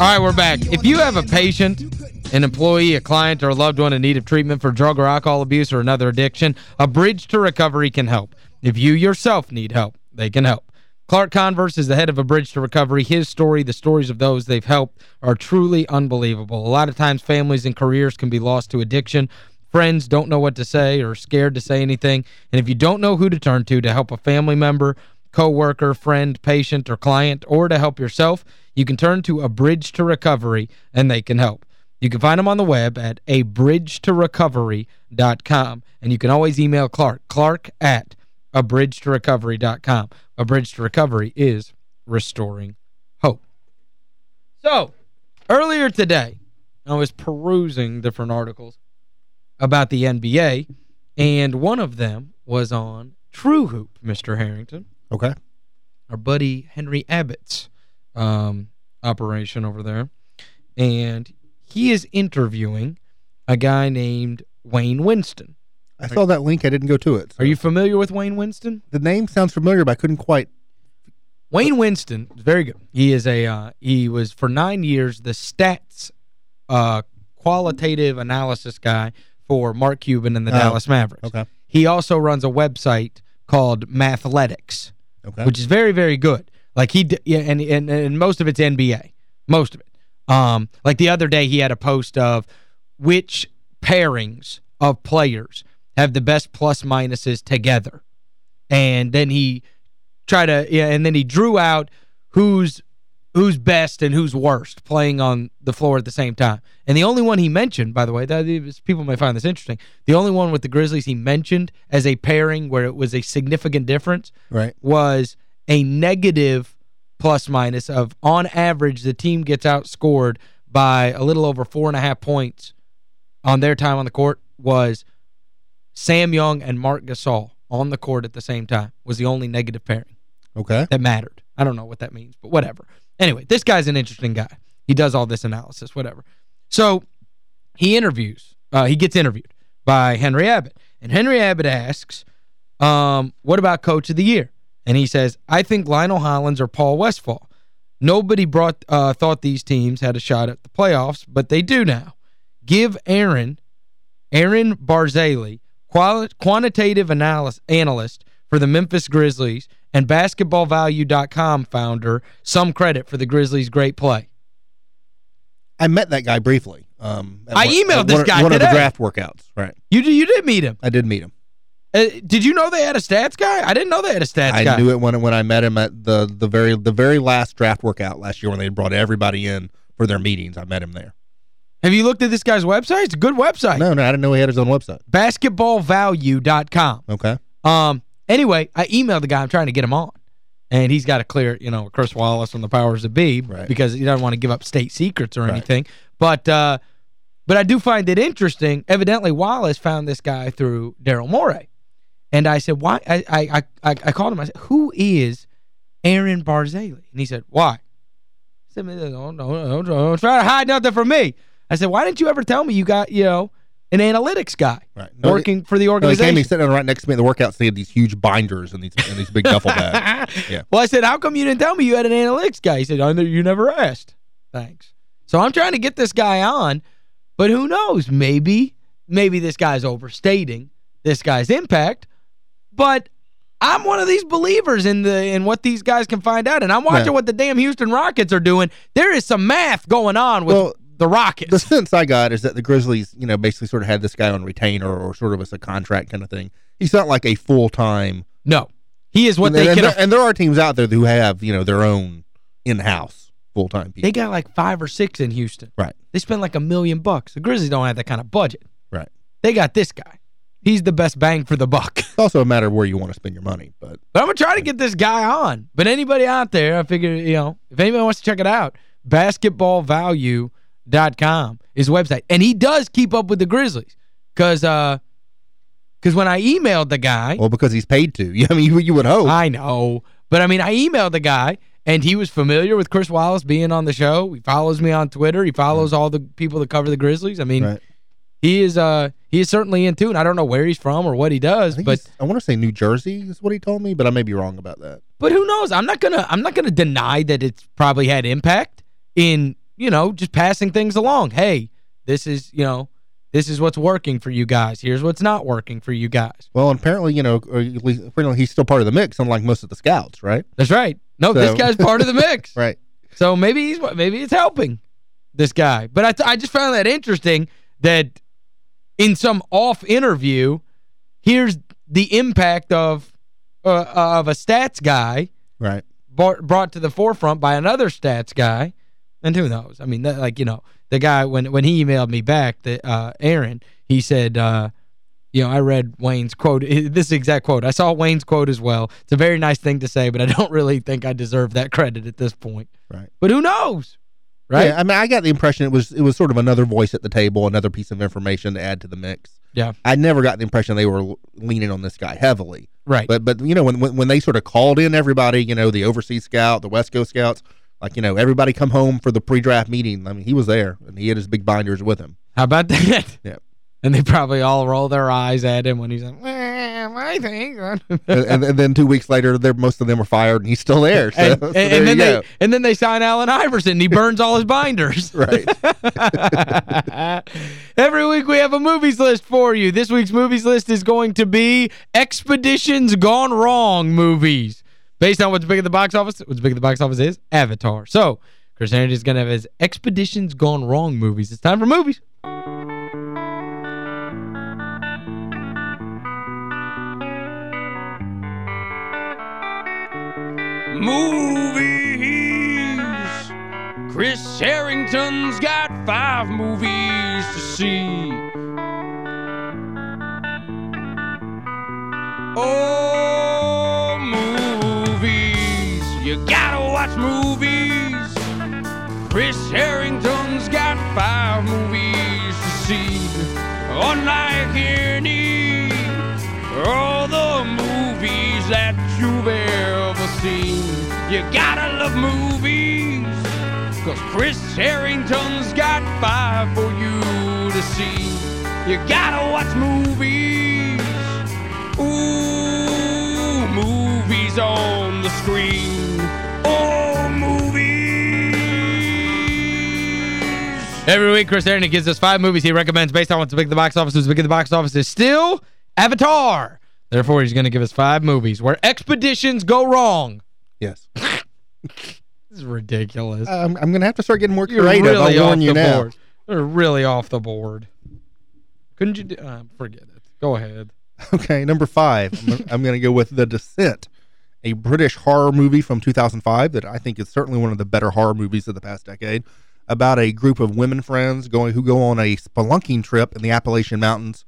All right, we're back. If you have a patient, an employee, a client, or a loved one in need of treatment for drug or alcohol abuse or another addiction, a bridge to recovery can help. If you yourself need help, they can help. Clark Converse is the head of a bridge to recovery. His story, the stories of those they've helped, are truly unbelievable. A lot of times families and careers can be lost to addiction. Friends don't know what to say or scared to say anything. And if you don't know who to turn to to help a family member, coworker, friend, patient, or client, or to help yourself, you can turn to a bridge to recovery and they can help. You can find them on the web at abridgetorecovery.com. And you can always email Clark, clark at abridgetorecovery.com. A Bridge to Recovery is restoring hope. So, earlier today, I was perusing different articles about the NBA, and one of them was on True Hoop, Mr. Harrington. Okay. Our buddy Henry Abbott's um, operation over there. And he is interviewing a guy named Wayne Winston. I saw that link. I didn't go to it. So. Are you familiar with Wayne Winston? The name sounds familiar, but I couldn't quite. Wayne Winston very good. He is a uh, he was for nine years the stats uh, qualitative analysis guy for Mark Cuban and the oh, Dallas Mavericks. Okay. He also runs a website called Mathletics, okay. which is very, very good. Like he yeah, and, and and most of it's NBA. Most of it. Um, like the other day he had a post of which pairings of players have the best plus minuses together. And then he tried to yeah, and then he drew out who's who's best and who's worst playing on the floor at the same time. And the only one he mentioned, by the way, that is, people may find this interesting, the only one with the Grizzlies he mentioned as a pairing where it was a significant difference right. was a negative plus minus of, on average, the team gets outscored by a little over four and a half points on their time on the court was Sam Young and Marc Gasol on the court at the same time was the only negative pairing. Okay. That mattered. I don't know what that means, but whatever. Anyway, this guy's an interesting guy. He does all this analysis, whatever. So he interviews, uh, he gets interviewed by Henry Abbott. And Henry Abbott asks, um, what about coach of the year? And he says, I think Lionel Hollins or Paul Westphal. Nobody brought uh, thought these teams had a shot at the playoffs, but they do now. Give Aaron, Aaron Barzilai, quantitative analyst for the Memphis Grizzlies and basketballvalue.com founder some credit for the Grizzlies' great play. I met that guy briefly. Um, I one, emailed this one, guy One today. of the draft workouts, right. You you did meet him. I did meet him. Uh, did you know they had a stats guy? I didn't know they had a stats I guy. I knew it when when I met him at the the very the very last draft workout last year when they brought everybody in for their meetings. I met him there. Have you looked at this guy's website? It's a good website. No, no, I didn't know he had his own website. Basketballvalue.com. Okay. Um. Anyway, I emailed the guy. I'm trying to get him on. And he's got to clear, you know, Chris Wallace from the powers that be right. because he doesn't want to give up state secrets or right. anything. But uh, but I do find it interesting. Evidently, Wallace found this guy through Daryl Morey. And I said, why? I, I, I, I called him. I said, who is Aaron Barzilai? And he said, why? I said, don't, don't, don't try to hide nothing from me. I said, why didn't you ever tell me you got, you know, an analytics guy right. no, working for the organization. No, he came sitting right next to me at the workouts. They had these huge binders and these and these big duffel bags. Yeah. Well, I said, how come you didn't tell me you had an analytics guy? He said, I know you never asked. Thanks. So I'm trying to get this guy on, but who knows? Maybe, maybe this guy's overstating this guy's impact, but I'm one of these believers in the in what these guys can find out, and I'm watching what the damn Houston Rockets are doing. There is some math going on with well, the Rockets. The sense I got is that the Grizzlies, you know, basically sort of had this guy on retainer or sort of as a contract kind of thing. He's not like a full-time... No. He is what and, they and can... There, and there are teams out there who have, you know, their own in-house full-time people. They got like five or six in Houston. Right. They spend like a million bucks. The Grizzlies don't have that kind of budget. Right. They got this guy. He's the best bang for the buck. It's also a matter of where you want to spend your money. But, but I'm going to try to get this guy on. But anybody out there, I figure, you know, if anybody wants to check it out, basketball value com is website. And he does keep up with the Grizzlies. Because uh, cause when I emailed the guy... Well, because he's paid to. I mean, you, you would hope. I know. But, I mean, I emailed the guy, and he was familiar with Chris Wallace being on the show. He follows me on Twitter. He follows all the people that cover the Grizzlies. I mean, right. he is uh he is certainly in tune. I don't know where he's from or what he does, but... I want to say New Jersey is what he told me, but I may be wrong about that. But who knows? I'm not going to I'm not going to deny that it's probably had impact in, you know, just passing things along. Hey, this is, you know, this is what's working for you guys. Here's what's not working for you guys. Well, apparently, you know, apparently he's still part of the mix, unlike most of the scouts, right? That's right. No, so. this guy's part of the mix. right. So maybe he's maybe it's helping this guy. But I, I just found that interesting that in some off interview, here's the impact of uh, of a stats guy right brought, brought to the forefront by another stats guy. And who knows? I mean, that, like, you know, the guy, when when he emailed me back, the, uh, Aaron, he said, uh, you know, I read Wayne's quote. This exact quote. I saw Wayne's quote as well. It's a very nice thing to say, but I don't really think I deserve that credit at this point. Right. But who knows? Right? Yeah, I mean, I got the impression it was it was sort of another voice at the table, another piece of information to add to the mix. Yeah. I never got the impression they were leaning on this guy heavily. Right. But, but you know, when, when, when they sort of called in everybody, you know, the overseas scout, the West Coast scouts, like, you know, everybody come home for the pre-draft meeting. I mean, he was there, and he had his big binders with him. How about that? Yeah. And they probably all roll their eyes at him when he's like, well, I think. and, and, and, then two weeks later, they're, most of them are fired, and he's still there. So, and, so there and then they and then they sign Allen Iverson, and he burns all his binders. right. Every week we have a movies list for you. This week's movies list is going to be Expeditions Gone Wrong movies. Based on what's big at the box office, what's big at the box office is Avatar. So, Chris Harrington is going to have his Expeditions Gone Wrong movies. It's time for movies. Movies. Chris Harrington's got five movies to see. Oh, movies. Chris Harrington's got five movies to see. Unlike any all the movies that you've ever seen. You gotta love movies, cause Chris Harrington's got five for you to see. You gotta watch movies. Ooh, movies on the screen. Every week, Chris Harrington gives us five movies he recommends based on what's big at the box office. What's big at the box office is still Avatar. Therefore, he's going to give us five movies where expeditions go wrong. Yes. this is ridiculous. Um, I'm going to have to start getting more creative. You're really I'll warn you now. Board. You're really off the board. Couldn't you do... Uh, forget it. Go ahead. Okay, number five. I'm, I'm going to go with The Descent, a British horror movie from 2005 that I think is certainly one of the better horror movies of the past decade about a group of women friends going who go on a spelunking trip in the Appalachian Mountains,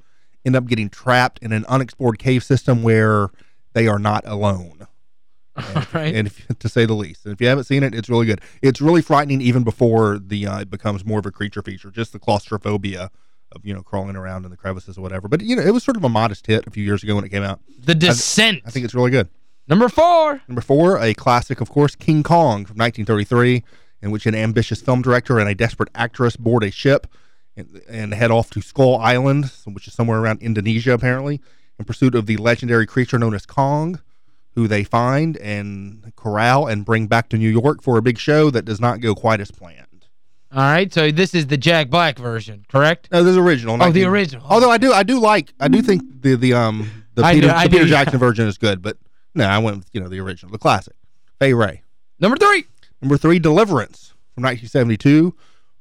end up getting trapped in an unexplored cave system where they are not alone. And, right. and if, to say the least. And if you haven't seen it, it's really good. It's really frightening even before the uh, it becomes more of a creature feature, just the claustrophobia of, you know, crawling around in the crevices or whatever. But, you know, it was sort of a modest hit a few years ago when it came out. The Descent. I, I think it's really good. Number four. Number four, a classic, of course, King Kong from 1933, in which an ambitious film director and a desperate actress board a ship and, and head off to Skull Island, which is somewhere around Indonesia, apparently, in pursuit of the legendary creature known as Kong who they find and corral and bring back to New York for a big show that does not go quite as planned. All right, so this is the Jack Black version, correct? No, this is original. 19, oh, the original. Although I do I do like I do think the the um the Peter, do, the Peter Jackson version is good, but no, I went with, you know, the original, the classic. Fay Wray. Number 3. Number 3, Deliverance from 1972.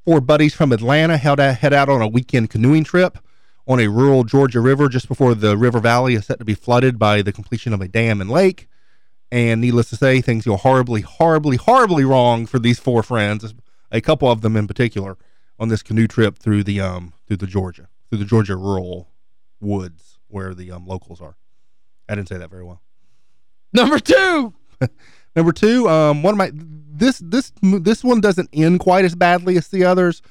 Four buddies from Atlanta head out, head out on a weekend canoeing trip on a rural Georgia river just before the river valley is set to be flooded by the completion of a dam and lake. And needless to say, things go horribly, horribly, horribly wrong for these four friends, a couple of them in particular, on this canoe trip through the um through the Georgia, through the Georgia rural woods where the um locals are. I didn't say that very well. Number two. Number two, um, one of my this this this one doesn't end quite as badly as the others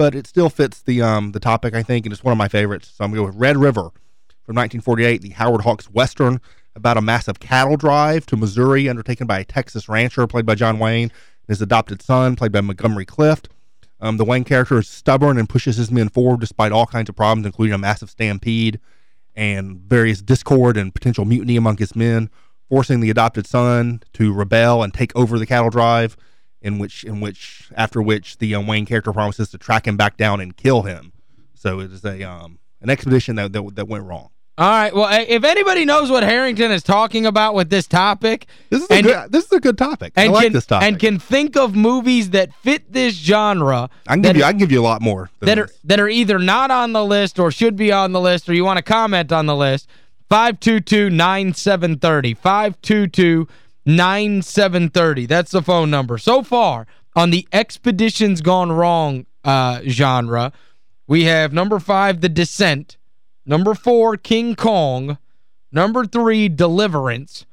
but it still fits the um the topic, I think, and it's one of my favorites. So I'm to go with Red River from 1948, the Howard Hawks Western about a massive cattle drive to Missouri undertaken by a Texas rancher played by John Wayne and his adopted son played by Montgomery Clift. Um, the Wayne character is stubborn and pushes his men forward despite all kinds of problems, including a massive stampede and various discord and potential mutiny among his men. Forcing the adopted son to rebel and take over the cattle drive, in which in which after which the um, Wayne character promises to track him back down and kill him. So it is a um an expedition that that, that went wrong. All right. Well, if anybody knows what Harrington is talking about with this topic, this is a good this is a good topic. I like can, this topic. And can think of movies that fit this genre. I can give you I can give you a lot more. That this. are that are either not on the list or should be on the list or you want to comment on the list. 522-9730. 522-9730. That's the phone number. So far, on the Expeditions Gone Wrong uh, genre, we have number five, The Descent. Number four, King Kong. Number three, Deliverance.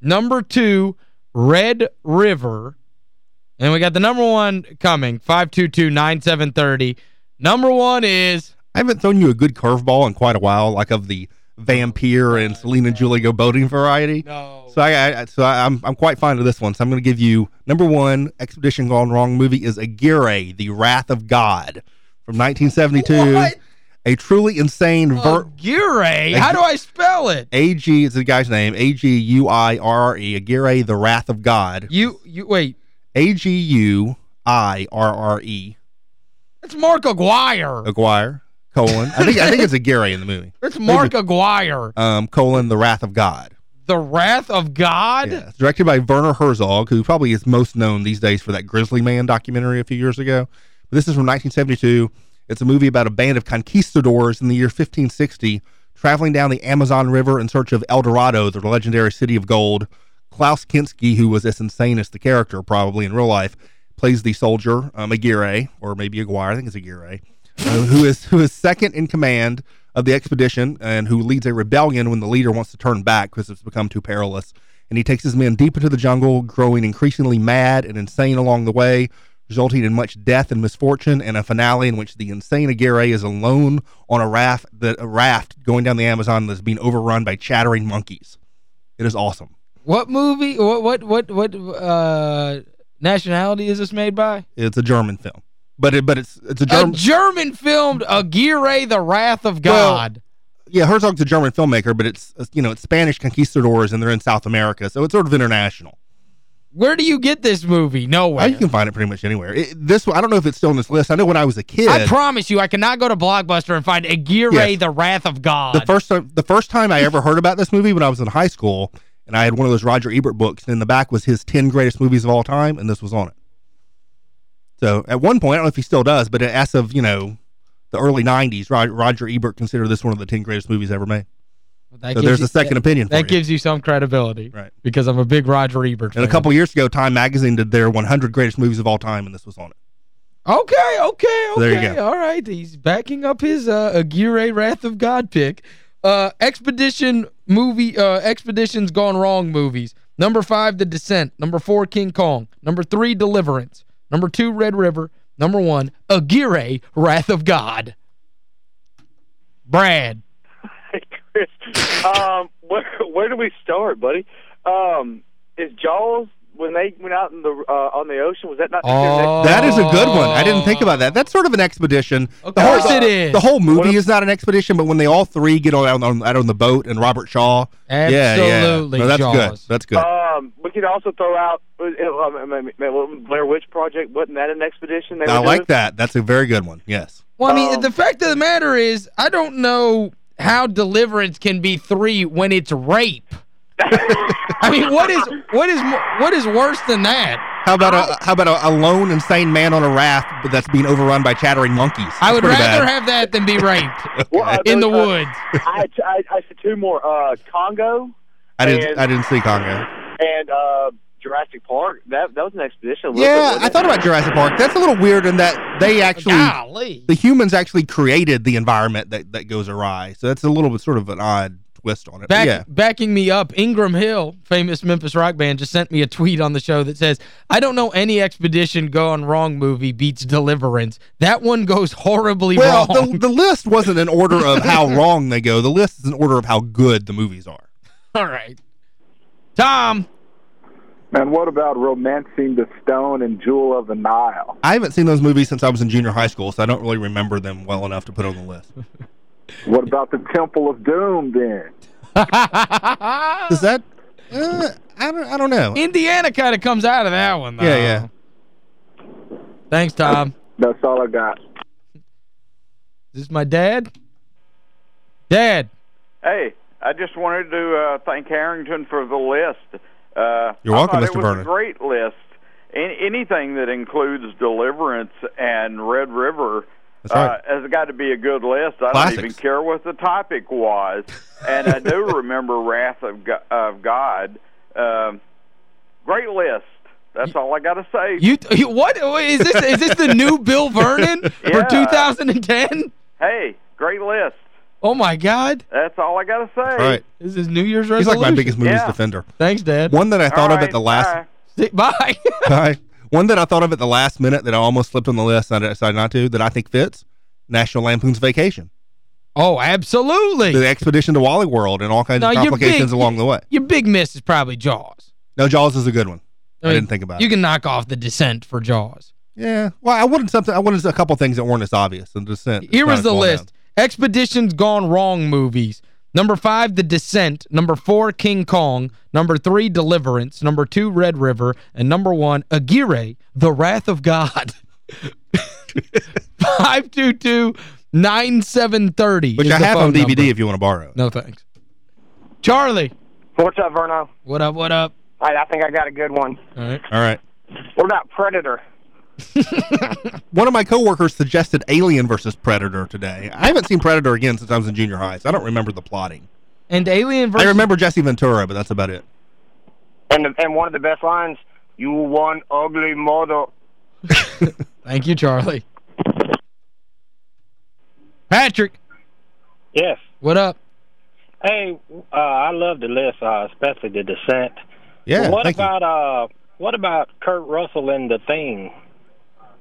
Number two, Red River. And we got the number one coming, 522-9730. Number one is... I haven't thrown you a good curveball in quite a while, like of the vampire and Selena and Julie go boating variety. No. So I, I so I, am I'm, I'm quite fond of this one. So I'm going to give you number one Expedition Gone Wrong movie is Aguirre, The Wrath of God from 1972. What? A truly insane ver Aguirre? How do I spell it? A-G is the guy's name. A-G-U-I-R-R-E. Aguirre, The Wrath of God. You, you, wait. A-G-U-I-R-R-E. That's Mark Aguirre. Aguirre colon. I think I think it's a Gary in the movie. It's Mark Maybe, Aguirre. Um, colon, The Wrath of God. The Wrath of God? Yeah, directed by Werner Herzog, who probably is most known these days for that Grizzly Man documentary a few years ago. But this is from 1972. It's a movie about a band of conquistadors in the year 1560 traveling down the Amazon River in search of El Dorado, the legendary city of gold. Klaus Kinski, who was as insane as the character probably in real life, plays the soldier, um, Aguirre, or maybe Aguirre, I think it's Aguirre uh, who is who is second in command of the expedition and who leads a rebellion when the leader wants to turn back because it's become too perilous. And he takes his men deep into the jungle, growing increasingly mad and insane along the way, resulting in much death and misfortune, and a finale in which the insane Aguirre is alone on a raft, that a raft going down the Amazon that's being overrun by chattering monkeys. It is awesome. What movie? What what what what uh, nationality is this made by? It's a German film. But it, but it's it's a German a German filmed Aguirre the Wrath of God. Well, yeah, Herzog's a German filmmaker, but it's uh, you know, it's Spanish conquistadors and they're in South America, so it's sort of international. Where do you get this movie? Nowhere. You can find it pretty much anywhere. It, this I don't know if it's still on this list. I know when I was a kid. I promise you I cannot go to Blockbuster and find Aguirre yes. the Wrath of God. The first time the first time I ever heard about this movie when I was in high school and I had one of those Roger Ebert books and in the back was his 10 greatest movies of all time and this was on it. So at one point, I don't know if he still does, but as of, you know, the early 90s, Roger Ebert considered this one of the 10 greatest movies ever made. Well, so there's you, a second that, opinion That gives you some credibility. Right. Because I'm a big Roger Ebert fan. And a couple years ago, Time Magazine did their 100 greatest movies of all time, and this was on it. Okay, okay, okay. There you go. All right. He's backing up his uh, Aguirre Wrath of God pick. Uh, Expedition movie, uh, Expeditions Gone Wrong movies. Number five, The Descent. Number four, King Kong. Number three, Deliverance. Number two, Red River. Number one, Aguirre, Wrath of God. Brad. Hey, Chris. Um, where, where do we start, buddy? Um, is Jaws when they went out in the uh, on the ocean was that not oh. that is a good one i didn't think about that that's sort of an expedition of course whole, it is the whole movie is not an expedition but when they all three get on, on out on the boat and robert shaw absolutely yeah, yeah. No, that's Jaws. good that's good we could also throw out uh, um, blair witch project wasn't that an expedition i like doing? that that's a very good one yes well i mean um, the fact of the matter is i don't know how deliverance can be three when it's rape I mean, what is what is what is worse than that? How about a how about a, a lone insane man on a raft that's being overrun by chattering monkeys? That's I would rather bad. have that than be raped well, uh, in the uh, woods. I, I, I said two more. Uh, Congo. I didn't I didn't see Congo. And uh, Jurassic Park. That that was an expedition. Yeah, bit, I thought about Jurassic Park. That's a little weird in that they actually Golly. the humans actually created the environment that that goes awry. So that's a little bit sort of an odd twist on it. Back, yeah. Backing me up, Ingram Hill, famous Memphis rock band, just sent me a tweet on the show that says, I don't know any Expedition Gone Wrong movie beats Deliverance. That one goes horribly well, wrong. Well, the, the list wasn't in order of how wrong they go. The list is in order of how good the movies are. All right. Tom. And what about Romancing the Stone and Jewel of the Nile? I haven't seen those movies since I was in junior high school, so I don't really remember them well enough to put on the list. What about the Temple of Doom then? Does that Uh, I don't I don't know. Indiana kind of comes out of that one, though. Yeah, yeah. Thanks, Tom. That's all I got. Is this my dad? Dad. Hey, I just wanted to uh, thank Harrington for the list. Uh, You're welcome, I Mr. thought it was Vernon. a great list. Any, anything that includes Deliverance and Red River That's right. uh, has got to be a good list. I Classics. don't even care what the topic was. and I do remember Wrath of, Go- of God. Um, great list. That's all I got to say. You, you what is this is this the new Bill Vernon for 2010? hey, great list. Oh my god. That's all I got to say. All right. This is New Year's resolution. He's like my biggest movies Yeah. defender. Thanks, Dad. One that I thought All of at the last bye. See- Bye. One that I thought of at the last minute that I almost slipped on the list and I decided not to that I think fits. National Lampoon's Vacation. oh, absolutely. The expedition to Wally World and all kinds No, of complications big- along the way. Your big miss is probably Jaws. No, Jaws is a good one. I, mean, didn't think about You it. can knock off the descent for Jaws. Yeah. Well, I wanted something I wanted a couple things that weren't as obvious. And Descent. is Here was the well list. Expeditions Gone Wrong movies. Number five, The Descent. Number four, King Kong. Number three, Deliverance. Number two, Red River. And number one, Aguirre, The Wrath of God. 522-9730. Which I have on DVD number. if you want to borrow it. No, thanks. Charlie. What's up, Verno? What up, what up? I, I think I got a good one. All right. All right. What about Predator? One of my coworkers suggested Alien versus Predator today. I haven't seen Predator again since I was in junior high, so I don't remember the plotting. And Alien versus... I remember Jesse Ventura, but that's about it. And the, and one of the best lines, "You one ugly mother." Thank you, Charlie. Patrick, Yes. what up? Hey, uh, I love the list, uh, especially the descent. Yeah, what thank you. about uh, what about Kurt Russell and the Thing?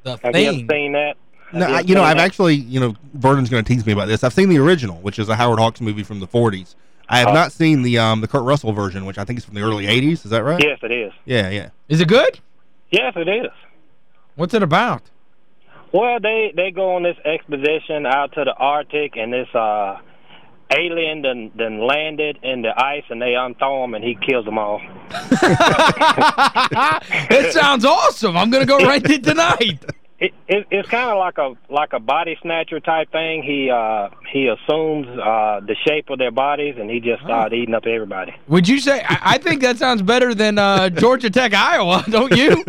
The Have you Thing. ever seen that? No, Have I, you know, I've that? actually, you know, Vernon's going to tease me about this. I've seen the original, which is a Howard Hawks movie from the 40s. I have Oh. not seen the um the Kurt Russell version, which I think is from the early 80s. Is that right? Yes, it is. Yeah, yeah. Is it good? Yes, it is. What's it about? Well, they they go on this expedition out to the Arctic, and this uh, alien then then landed in the ice, and they unthaw him, and he kills them all. it sounds awesome. I'm going to go rent it tonight. It, it it's kind of like a like a body snatcher type thing. He uh he assumes uh the shape of their bodies, and he just started eating up everybody. Would you say, I, I think that sounds better than uh, Georgia Tech, Iowa, don't you?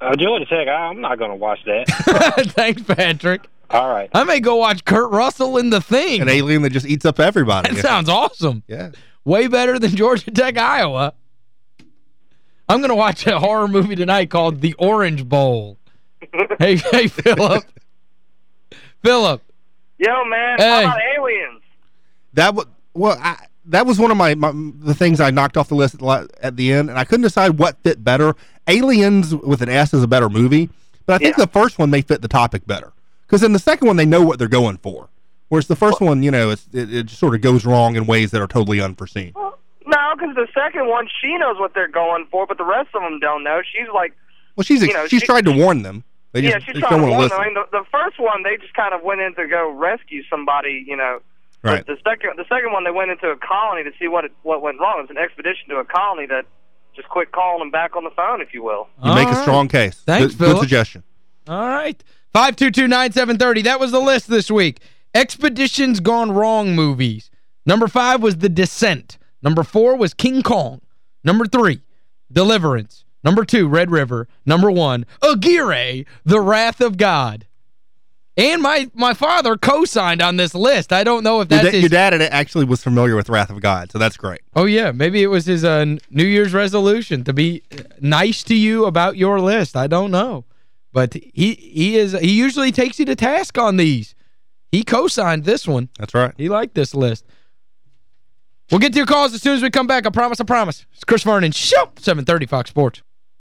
Uh, Georgia Tech, I- I'm not going to watch that. Thanks, Patrick. All right. I may go watch Kurt Russell in The Thing. An alien that just eats up everybody. That sounds awesome. Yeah. Way better than Georgia Tech, Iowa. I'm going to watch a horror movie tonight called The Orange Bowl. hey, hey, Philip. Philip. Yo, man, Hey. how about aliens? That was well, I, that was one of my, my the things I knocked off the list at the, at the end, and I couldn't decide what fit better. Aliens with an S is a better movie, but I think Yeah. the first one may fit the topic better because in the second one they know what they're going for, whereas the first one, you know, it's, it, it sort of goes wrong in ways that are totally unforeseen. No, because the second one, she knows what they're going for, but the rest of them don't know. She's like, Well, she's You know, she's she- tried to warn them. They just, yeah, she's they trying don't to want warn to them. I mean, the, the first one, they just kind of went in to go rescue somebody, you know. But Right. The second, the second one, they went into a colony to see what it, what went wrong. It was an expedition to a colony that just quit calling them back on the phone, if you will. You make All a strong case. Thanks, good, good suggestion. All right. 522-9730. That was the list this week. Expeditions Gone Wrong movies. Number five was The Descent. Number four was King Kong. Number three, Deliverance. Number two, Red River. Number one, Aguirre, The Wrath of God. And my my father co-signed on this list. I don't know if Your, da- his... your dad actually was familiar with Wrath of God, so that's great. Oh, yeah. Maybe it was his uh, New Year's resolution to be uh, nice to you about your list. I don't know. But he he is he usually takes you to task on these. He co-signed this one. That's right. He liked this list. We'll get to your calls as soon as we come back. I promise, I promise. It's Chris Vernon, Show, 730 Fox Sports.